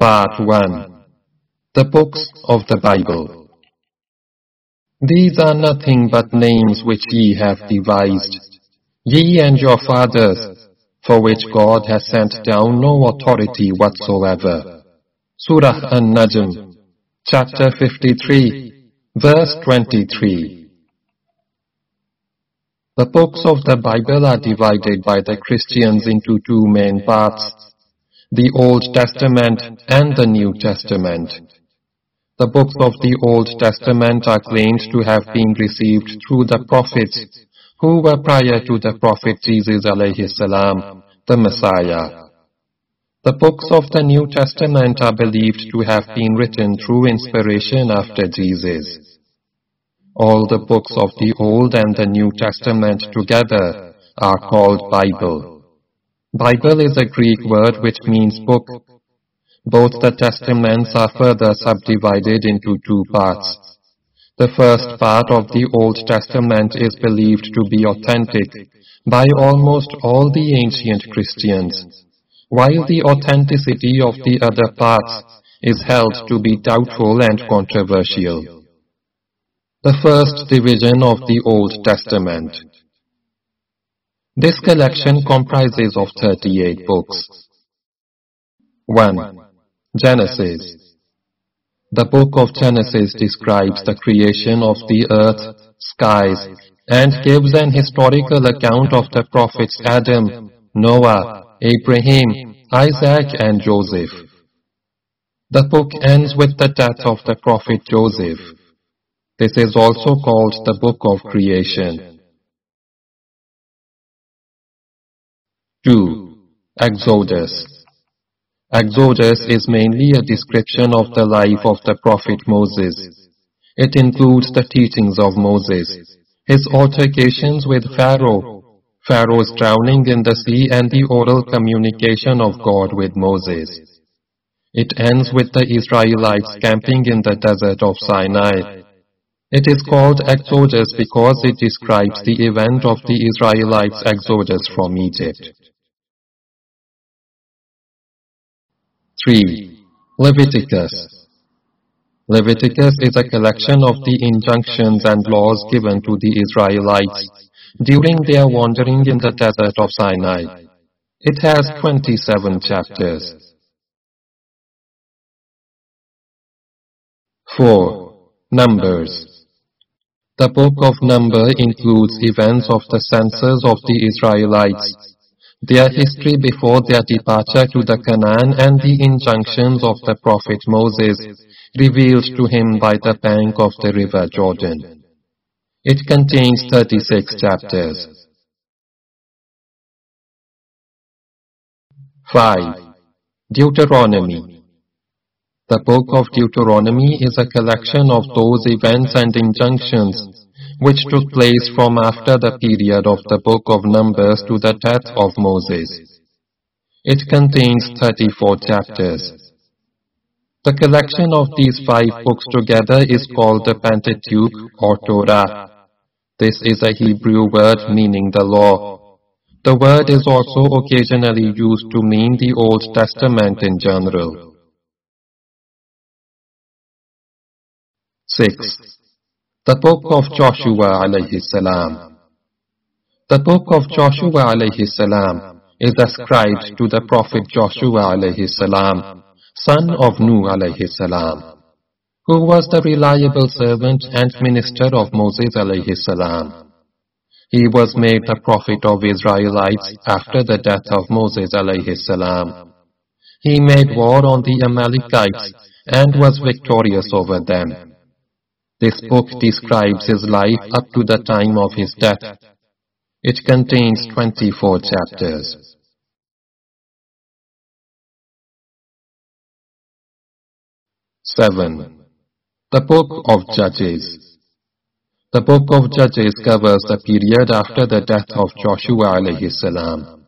Part 1 The Books of the Bible These are nothing but names which ye have devised, ye and your fathers, for which God has sent down no authority whatsoever. Surah An-Najm, chapter 53, verse 23. The books of the Bible are divided by the Christians into two main parts the Old Testament and the New Testament. The books of the Old Testament are claimed to have been received through the prophets who were prior to the prophet Jesus alayhi salam, the Messiah. The books of the New Testament are believed to have been written through inspiration after Jesus. All the books of the Old and the New Testament together are called Bible. Bible is a Greek word which means book. Both the testaments are further subdivided into two parts. The first part of the Old Testament is believed to be authentic by almost all the ancient Christians, while the authenticity of the other parts is held to be doubtful and controversial. The first division of the Old Testament this collection comprises of 38 books. 1. Genesis The book of Genesis describes the creation of the earth, skies, and gives an historical account of the prophets Adam, Noah, Abraham, Isaac, and Joseph. The book ends with the death of the prophet Joseph. This is also called the book of creation. 2. Exodus Exodus is mainly a description of the life of the prophet Moses. It includes the teachings of Moses, his altercations with Pharaoh, Pharaoh's drowning in the sea and the oral communication of God with Moses. It ends with the Israelites camping in the desert of Sinai. It is called Exodus because it describes the event of the Israelites' exodus from Egypt. 3. Leviticus Leviticus is a collection of the injunctions and laws given to the Israelites during their wandering in the desert of Sinai. It has 27 chapters. 4. Numbers The book of Number includes events of the census of the Israelites their history before their departure to the Canaan and the injunctions of the prophet Moses revealed to him by the bank of the river Jordan. It contains 36 chapters. 5. Deuteronomy The book of Deuteronomy is a collection of those events and injunctions which took place from after the period of the book of Numbers to the death of Moses. It contains 34 chapters. The collection of these five books together is called the Pentateuch or Torah. This is a Hebrew word meaning the law. The word is also occasionally used to mean the Old Testament in general. 6. The Book of Joshua alayhi salam. The Book of Joshua alayhi salam is ascribed to the Prophet Joshua alayhi salam, son of Nuh alayhi salam, who was the reliable servant and minister of Moses alayhi salam. He was made the prophet of Israelites after the death of Moses alayhi salam. He made war on the Amalekites and was victorious over them. This book describes his life up to the time of his death. It contains 24 chapters. Seven. The Book of Judges The Book of Judges covers the period after the death of Joshua alayhi salam.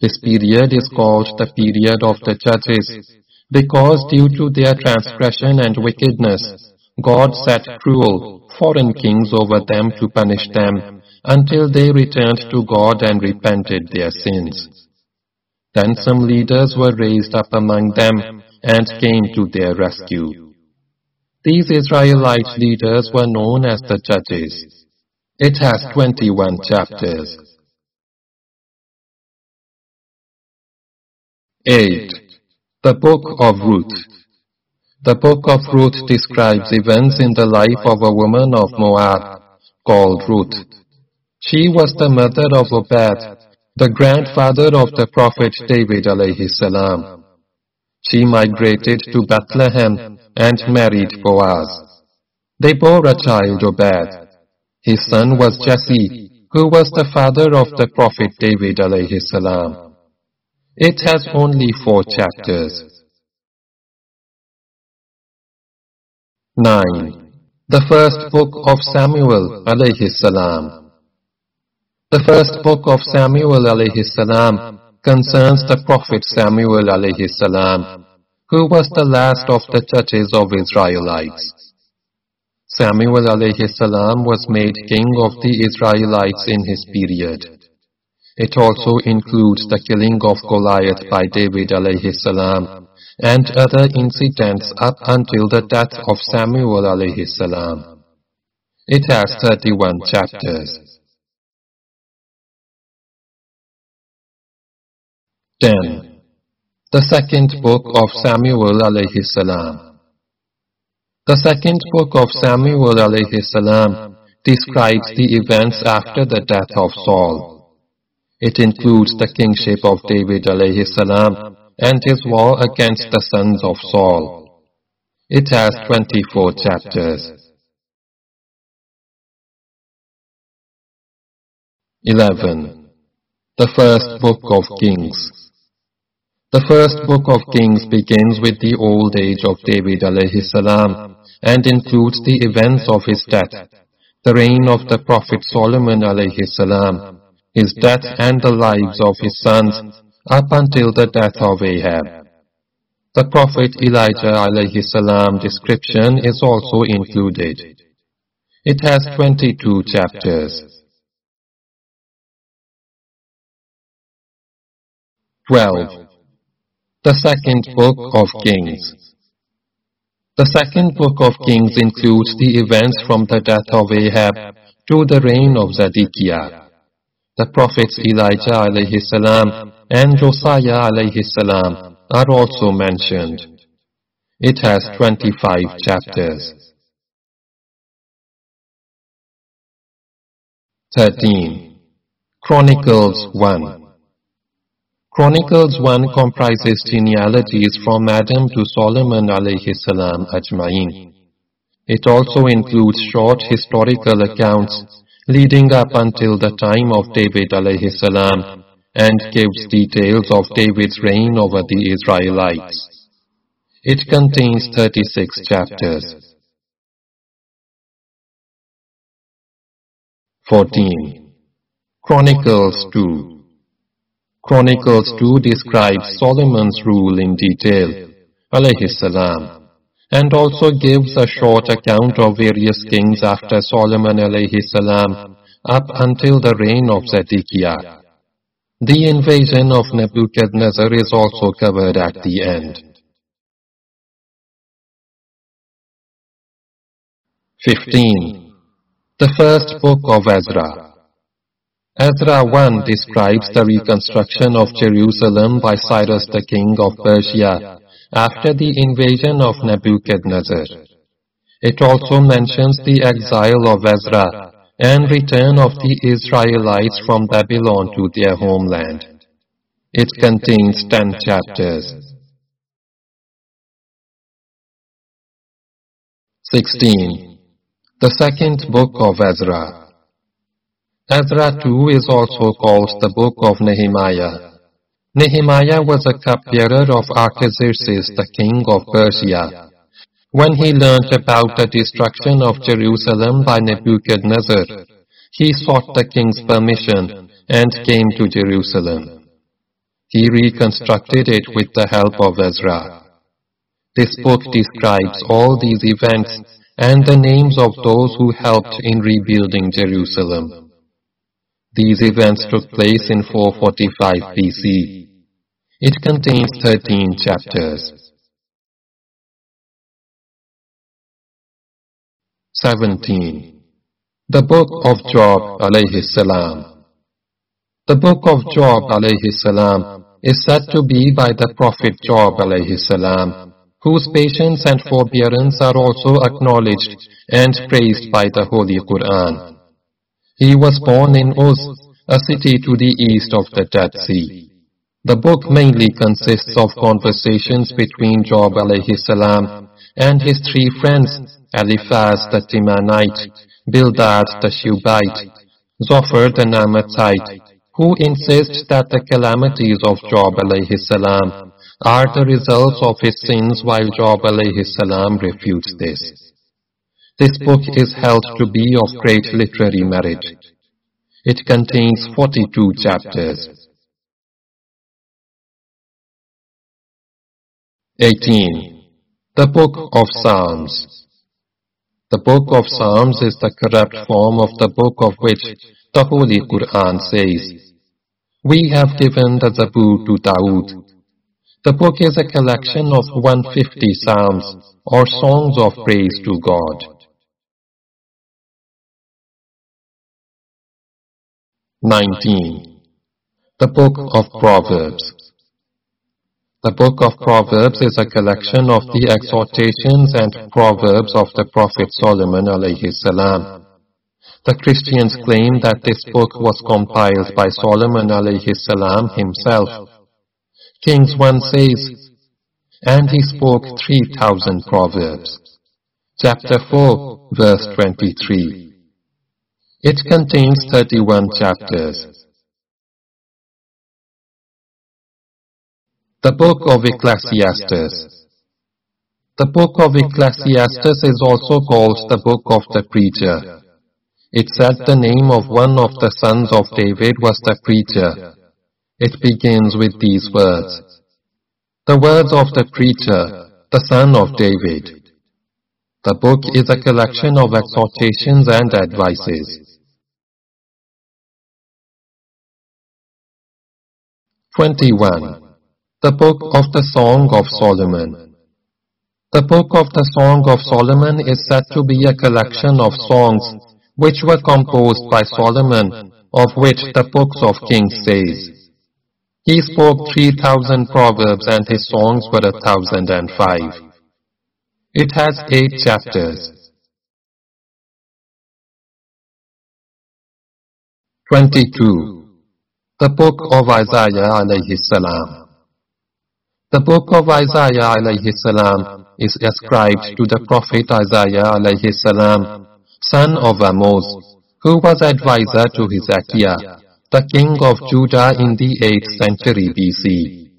This period is called the period of the Judges because due to their transgression and wickedness, God set cruel, foreign kings over them to punish them until they returned to God and repented their sins. Then some leaders were raised up among them and came to their rescue. These Israelite leaders were known as the Judges. It has 21 chapters. 8. The Book of Ruth The Book of Ruth describes events in the life of a woman of Moab called Ruth. She was the mother of Obed, the grandfather of the prophet David salam. She migrated to Bethlehem and married Boaz. They bore a child Obed. His son was Jesse, who was the father of the prophet David salam. It has only four chapters. 9. The first book of Samuel alayhi salam. The first book of Samuel alayhi salam concerns the prophet Samuel alayhi salam, who was the last of the judges of Israelites. Samuel alayhi salam was made king of the Israelites in his period. It also includes the killing of Goliath by David alayhi salam and other incidents up until the death of Samuel alayhi salam. It has 31 chapters. 10. The second book of Samuel alayhi salam. The second book of Samuel alayhi salam describes the events after the death of Saul. It includes the kingship of David alayhi salam and his war against the sons of Saul. It has 24 chapters. 11. The first book of Kings. The first book of Kings begins with the old age of David salam and includes the events of his death, the reign of the Prophet Solomon salam, his death and the lives of his sons up until the death of Ahab. The Prophet Elijah alayhi salam description is also included. It has 22 chapters. 12. The second book of Kings. The second book of Kings includes the events from the death of Ahab to the reign of Zedekiah. The prophets Elijah alayhi salam and Josiah alayhi salam are also mentioned. It has 25 chapters. 13. Chronicles 1 Chronicles 1 comprises genealogies from Adam to Solomon alayhi salam ajma'in. It also includes short historical accounts leading up until the time of David alayhi salam and gives details of David's reign over the Israelites. It contains 36 chapters. 14. Chronicles 2 Chronicles 2 describes Solomon's rule in detail, alayhi salam, and also gives a short account of various kings after Solomon alayhi salam up until the reign of Zedekiah. The invasion of Nebuchadnezzar is also covered at the end. 15. The first book of Ezra Ezra 1 describes the reconstruction of Jerusalem by Cyrus the king of Persia after the invasion of Nebuchadnezzar. It also mentions the exile of Ezra and return of the Israelites from Babylon to their homeland. It contains ten chapters. 16. The second book of Ezra Ezra too is also called the Book of Nehemiah. Nehemiah was a cupbearer of Artaxerxes, the king of Persia. When he learnt about the destruction of Jerusalem by Nebuchadnezzar, he sought the king's permission and came to Jerusalem. He reconstructed it with the help of Ezra. This book describes all these events and the names of those who helped in rebuilding Jerusalem. These events took place in 445 BC. It contains 13 chapters. 17. The Book of Job alayhi salam. The Book of Job alayhi salam is said to be by the Prophet Job alayhi salam, whose patience and forbearance are also acknowledged and praised by the Holy Quran. He was born in Uz, a city to the east of the Dead Sea. The book mainly consists of conversations between Job alayhi salam and his three friends, Eliphaz the Temanite, Bildad the Shubite, Zophar the Naamathite, who insist that the calamities of Job alayhi salam are the results of his sins while Job alayhi salam refutes this. This book is held to be of great literary merit. It contains 42 chapters. 18. The Book of Psalms The Book of Psalms is the corrupt form of the book of which the Holy Quran says, We have given the Zabur to Dawood. The book is a collection of 150 psalms or songs of praise to God. 19. The Book of Proverbs the book of Proverbs is a collection of the exhortations and proverbs of the Prophet Solomon salam. The Christians claim that this book was compiled by Solomon salam himself. Kings 1 says, And he spoke 3,000 proverbs. Chapter 4, verse 23. It contains 31 chapters. The Book of Ecclesiastes The Book of Ecclesiastes is also called the Book of the Preacher. It said the name of one of the sons of David was the Preacher. It begins with these words. The words of the Preacher, the son of David. The book is a collection of exhortations and advices. 21. The Book of the Song of Solomon The Book of the Song of Solomon is said to be a collection of songs which were composed by Solomon, of which the books of Kings says. He spoke 3,000 proverbs and his songs were a thousand and five. It has eight chapters. 22. The Book of Isaiah alayhi salam the book of Isaiah alayhi salam is ascribed to the prophet Isaiah alayhi salam, son of Amos, who was advisor to Hezekiah, the king of Judah in the 8th century BC.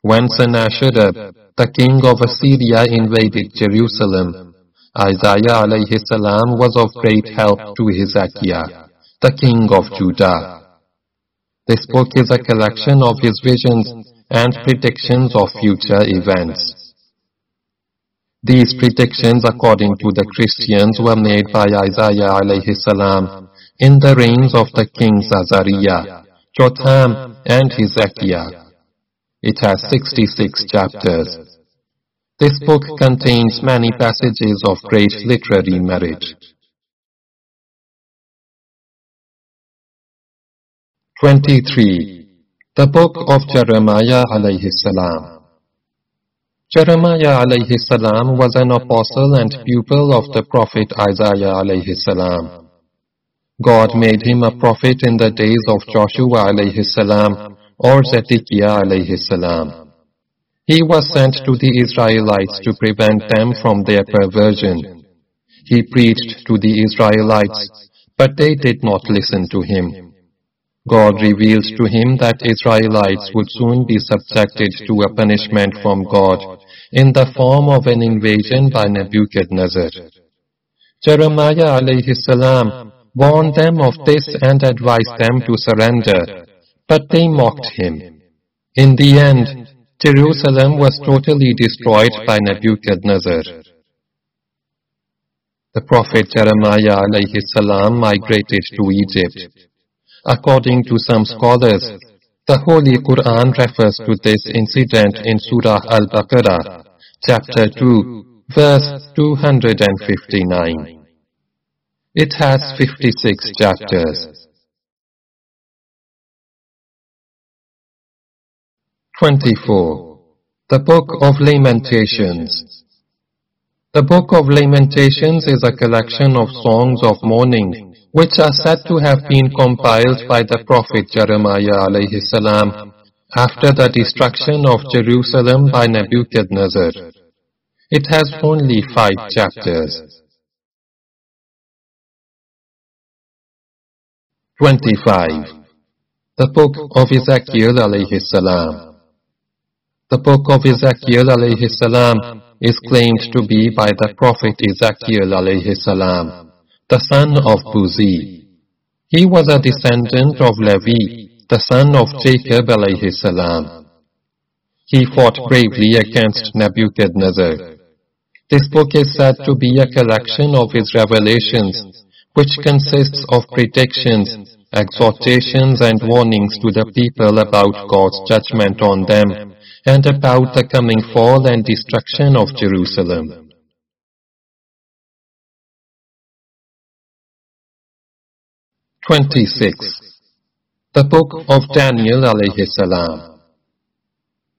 When Sennacherib, the king of Assyria invaded Jerusalem, Isaiah alayhi salam was of great help to Hezekiah, the king of Judah. This book is a collection of his visions and predictions of future events. These predictions according to the Christians were made by Isaiah alayhi salam in the reigns of the kings Azariah, Jotham and Hezekiah. It has 66 chapters. This book contains many passages of great literary merit. 23. The Book of Jeremiah alayhi salam. Jeremiah alayhi salam was an apostle and pupil of the prophet Isaiah alayhi salam. God made him a prophet in the days of Josiah alayhi salam or Zedekiah alayhi salam. He was sent to the Israelites to prevent them from their perversion. He preached to the Israelites, but they did not listen to him. God reveals to him that Israelites would soon be subjected to a punishment from God in the form of an invasion by Nebuchadnezzar. Jeremiah alayhi salam warned them of this and advised them to surrender, but they mocked him. In the end, Jerusalem was totally destroyed by Nebuchadnezzar. The Prophet Jeremiah alayhi salam migrated to Egypt. According to some scholars, The Holy Quran refers to this incident in Surah Al-Baqarah, chapter 2, verse 259. It has 56 chapters. 24. The Book of Lamentations The Book of Lamentations is a collection of songs of mourning which are said to have been compiled by the Prophet Jeremiah alayhi salam after the destruction of Jerusalem by Nebuchadnezzar. It has only five chapters. 25. The Book of Ezekiel alayhi salam. The Book of Ezekiel alayhi salam is claimed to be by the Prophet Ezekiel alayhi salam the son of Buzi. He was a descendant of Levi, the son of Jacob alayhi salam. He fought bravely against Nebuchadnezzar. This book is said to be a collection of his revelations, which consists of predictions, exhortations and warnings to the people about God's judgment on them, and about the coming fall and destruction of Jerusalem. 26. The Book of Daniel alayhi salam.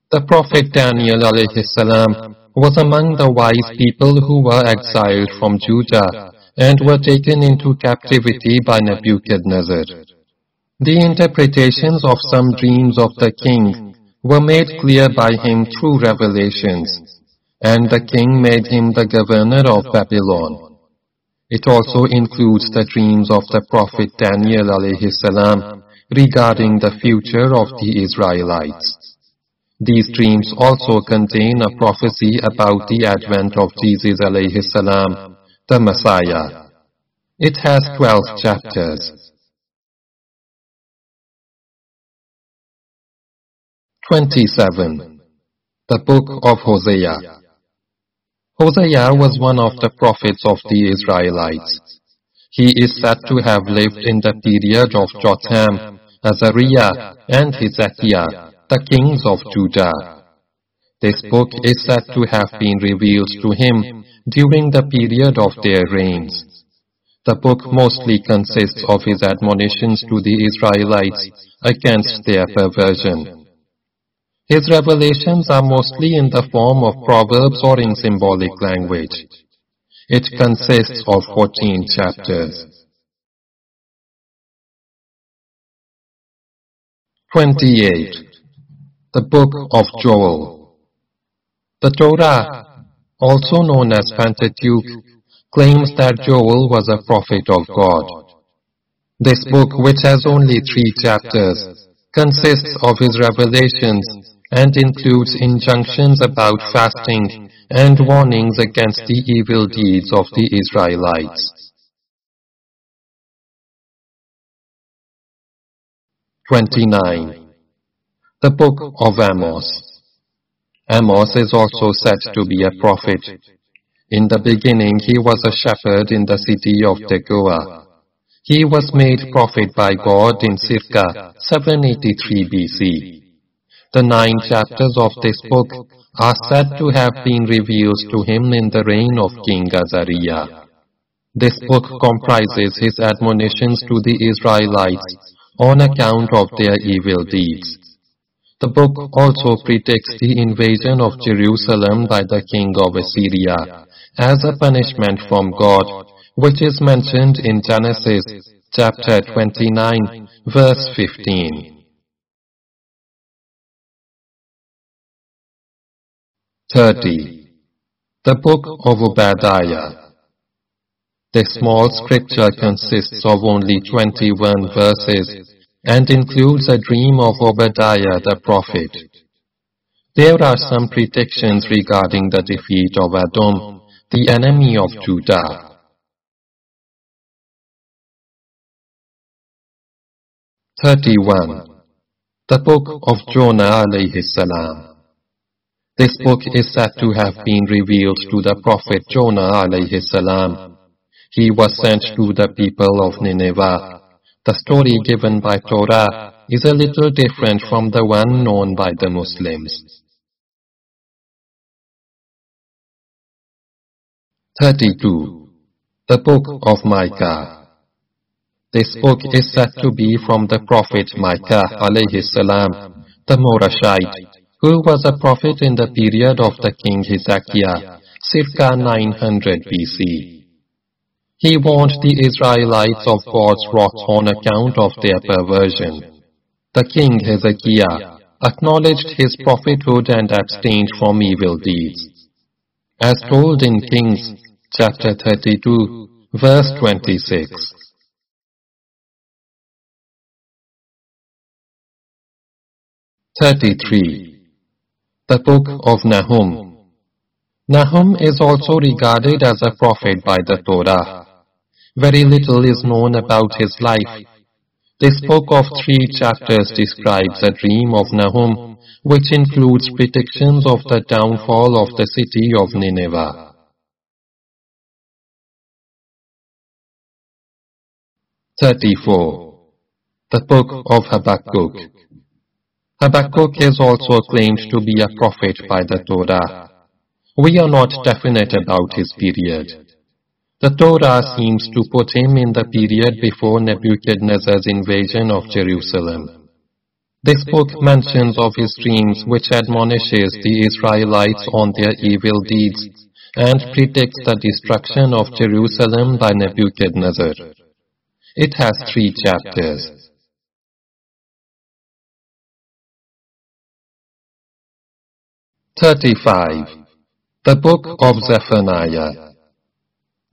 The Prophet Daniel alayhi salam was among the wise people who were exiled from Judah and were taken into captivity by Nebuchadnezzar. The interpretations of some dreams of the king were made clear by him through revelations, and the king made him the governor of Babylon. It also includes the dreams of the Prophet Daniel alayhi salam regarding the future of the Israelites. These dreams also contain a prophecy about the advent of Jesus alayhi salam, the Messiah. It has 12 chapters. 27. The Book of Hosea Hosea was one of the prophets of the Israelites. He is said to have lived in the period of Jotham, Azariah, and Hezekiah, the kings of Judah. This book is said to have been revealed to him during the period of their reigns. The book mostly consists of his admonitions to the Israelites against their perversion. His revelations are mostly in the form of proverbs or in symbolic language. It consists of 14 chapters. 28. The Book of Joel The Torah, also known as Pentateuch, claims that Joel was a prophet of God. This book, which has only three chapters, consists of his revelations and includes injunctions about fasting and warnings against the evil deeds of the Israelites. 29. The Book of Amos Amos is also said to be a prophet. In the beginning he was a shepherd in the city of Tekoa. He was made prophet by God in circa 783 BC. The nine chapters of this book are said to have been revealed to him in the reign of King Azariah. This book comprises his admonitions to the Israelites on account of their evil deeds. The book also predicts the invasion of Jerusalem by the king of Assyria as a punishment from God, which is mentioned in Genesis chapter 29, verse 15. 30. The Book of Obadiah The small scripture consists of only 21 verses and includes a dream of Obadiah the prophet. There are some predictions regarding the defeat of Edom, the enemy of Judah. 31. The Book of Jonah alayhi salam this book is said to have been revealed to the Prophet Jonah alayhi salam. He was sent to the people of Nineveh, the story given by Torah is a little different from the one known by the Muslims. 32. The Book of Micah This book is said to be from the Prophet Micah alayhi salam, the Morashite, who was a prophet in the period of the king Hezekiah, circa 900 BC. He warned the Israelites of God's wrath on account of their perversion. The king Hezekiah acknowledged his prophethood and abstained from evil deeds. As told in Kings chapter 32, verse 26. Thirty-three. The Book of Nahum. Nahum is also regarded as a prophet by the Torah. Very little is known about his life. This book of three chapters describes a dream of Nahum, which includes predictions of the downfall of the city of Nineveh. Thirty-four. The Book of Habakkuk. Habakkuk is also claimed to be a prophet by the Torah. We are not definite about his period. The Torah seems to put him in the period before Nebuchadnezzar's invasion of Jerusalem. This book mentions of his dreams which admonishes the Israelites on their evil deeds and predicts the destruction of Jerusalem by Nebuchadnezzar. It has three chapters. Thirty-five. The Book of Zephaniah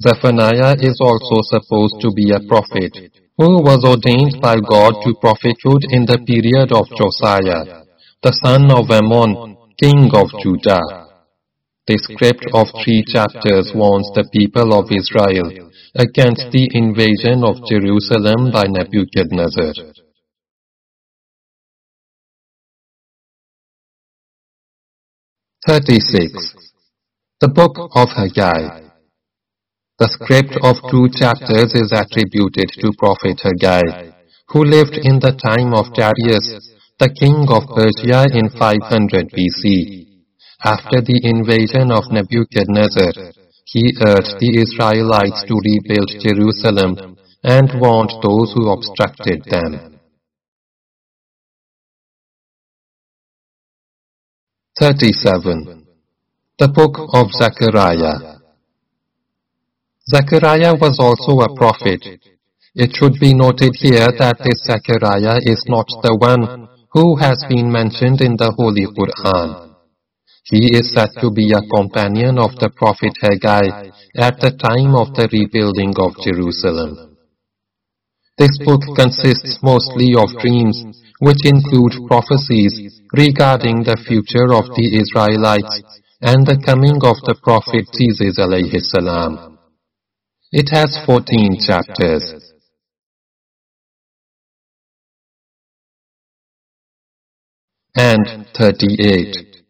Zephaniah is also supposed to be a prophet, who was ordained by God to prophethood in the period of Josiah, the son of Ammon, king of Judah. The script of three chapters warns the people of Israel against the invasion of Jerusalem by Nebuchadnezzar. Thirty-six. The Book of Haggai the script of two chapters is attributed to Prophet Haggai, who lived in the time of Darius, the king of Persia in 500 BC. After the invasion of Nebuchadnezzar, he urged the Israelites to rebuild Jerusalem and warned those who obstructed them. 37. The Book of Zechariah Zechariah was also a prophet. It should be noted here that this Zechariah is not the one who has been mentioned in the Holy Quran. He is said to be a companion of the prophet Haggai at the time of the rebuilding of Jerusalem. This book consists mostly of dreams, which include prophecies regarding the future of the Israelites and the coming of the prophet Jesus alayhi salam. It has 14 chapters. And 38.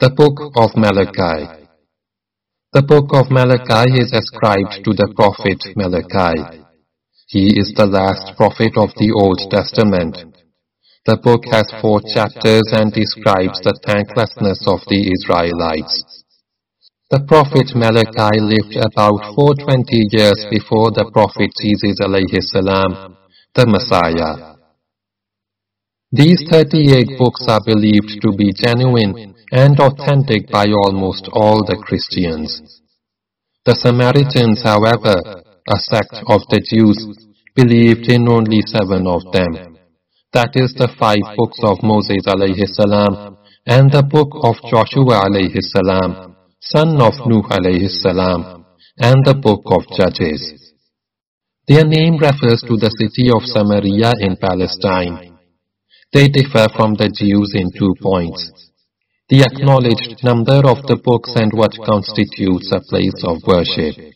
The Book of Malachi. The Book of Malachi is ascribed to the prophet Malachi. He is the last prophet of the Old Testament. The book has four chapters and describes the thanklessness of the Israelites. The prophet Malachi lived about 420 years before the prophet Jesus alayhi salam, the Messiah. These 38 books are believed to be genuine and authentic by almost all the Christians. The Samaritans, however, a sect of the Jews, believed in only seven of them. That is the five books of Moses alayhi salam and the book of Joshua alayhi salam son of Nuh alayhi salam, and the book of Judges. Their name refers to the city of Samaria in Palestine. They differ from the Jews in two points. The acknowledged number of the books and what constitutes a place of worship.